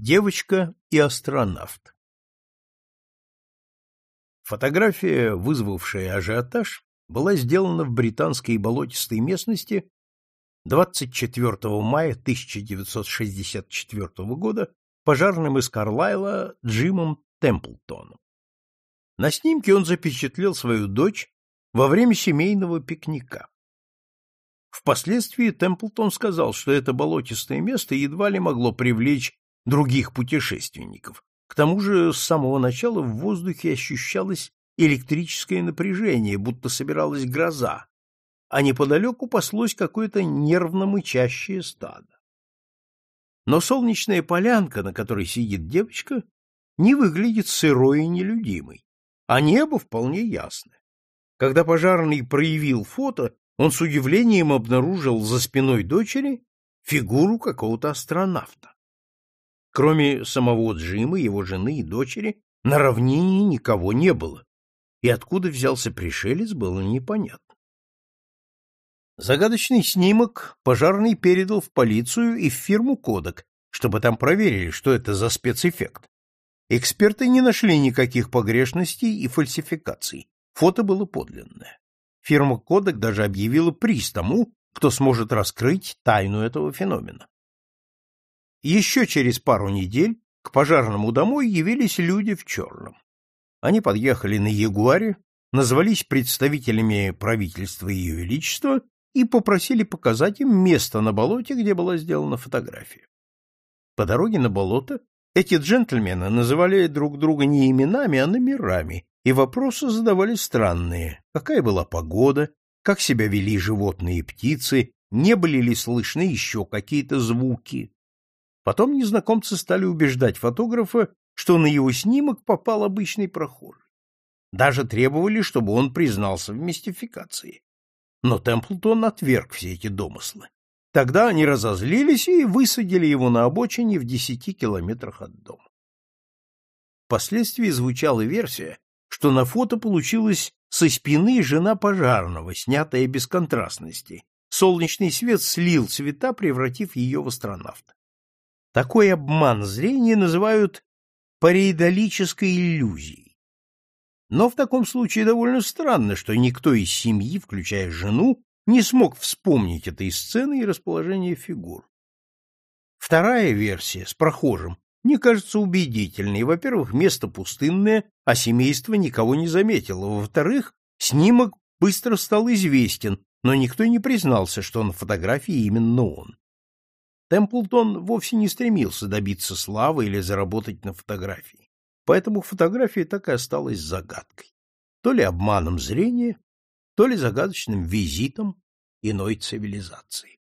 Девочка и астронавт Фотография, вызвавшая ажиотаж, была сделана в британской болотистой местности 24 мая 1964 года пожарным из Карлайла Джимом Темплтоном. На снимке он запечатлел свою дочь во время семейного пикника. Впоследствии Темплтон сказал, что это болотистое место едва ли могло привлечь других путешественников. К тому же с самого начала в воздухе ощущалось электрическое напряжение, будто собиралась гроза, а неподалеку паслось какое-то нервно мычащее стадо. Но солнечная полянка, на которой сидит девочка, не выглядит сырой и нелюдимой, а небо вполне ясное. Когда пожарный проявил фото, он с удивлением обнаружил за спиной дочери фигуру какого-то астронавта. Кроме самого Джима, его жены и дочери, на равнине никого не было, и откуда взялся пришелец, было непонятно. Загадочный снимок пожарный передал в полицию и в фирму «Кодек», чтобы там проверили, что это за спецэффект. Эксперты не нашли никаких погрешностей и фальсификаций. Фото было подлинное. Фирма Кодек даже объявила приз тому, кто сможет раскрыть тайну этого феномена. Еще через пару недель к пожарному домой явились люди в черном. Они подъехали на Ягуаре, назвались представителями правительства Ее Величества и попросили показать им место на болоте, где была сделана фотография. По дороге на болото эти джентльмены называли друг друга не именами, а номерами, и вопросы задавали странные. Какая была погода, как себя вели животные и птицы, не были ли слышны еще какие-то звуки. Потом незнакомцы стали убеждать фотографа, что на его снимок попал обычный прохожий. Даже требовали, чтобы он признался в мистификации. Но Темплтон отверг все эти домыслы. Тогда они разозлились и высадили его на обочине в десяти километрах от дома. Впоследствии звучала версия, что на фото получилась со спины жена пожарного, снятая без контрастности. Солнечный свет слил цвета, превратив ее в астронавта. Такой обман зрения называют пареидолической иллюзией. Но в таком случае довольно странно, что никто из семьи, включая жену, не смог вспомнить этой сцены и расположение фигур. Вторая версия с прохожим не кажется убедительной. Во-первых, место пустынное, а семейство никого не заметило. Во-вторых, снимок быстро стал известен, но никто не признался, что на фотографии именно он. Темплтон вовсе не стремился добиться славы или заработать на фотографии. Поэтому фотография так и осталась загадкой. То ли обманом зрения, то ли загадочным визитом иной цивилизации.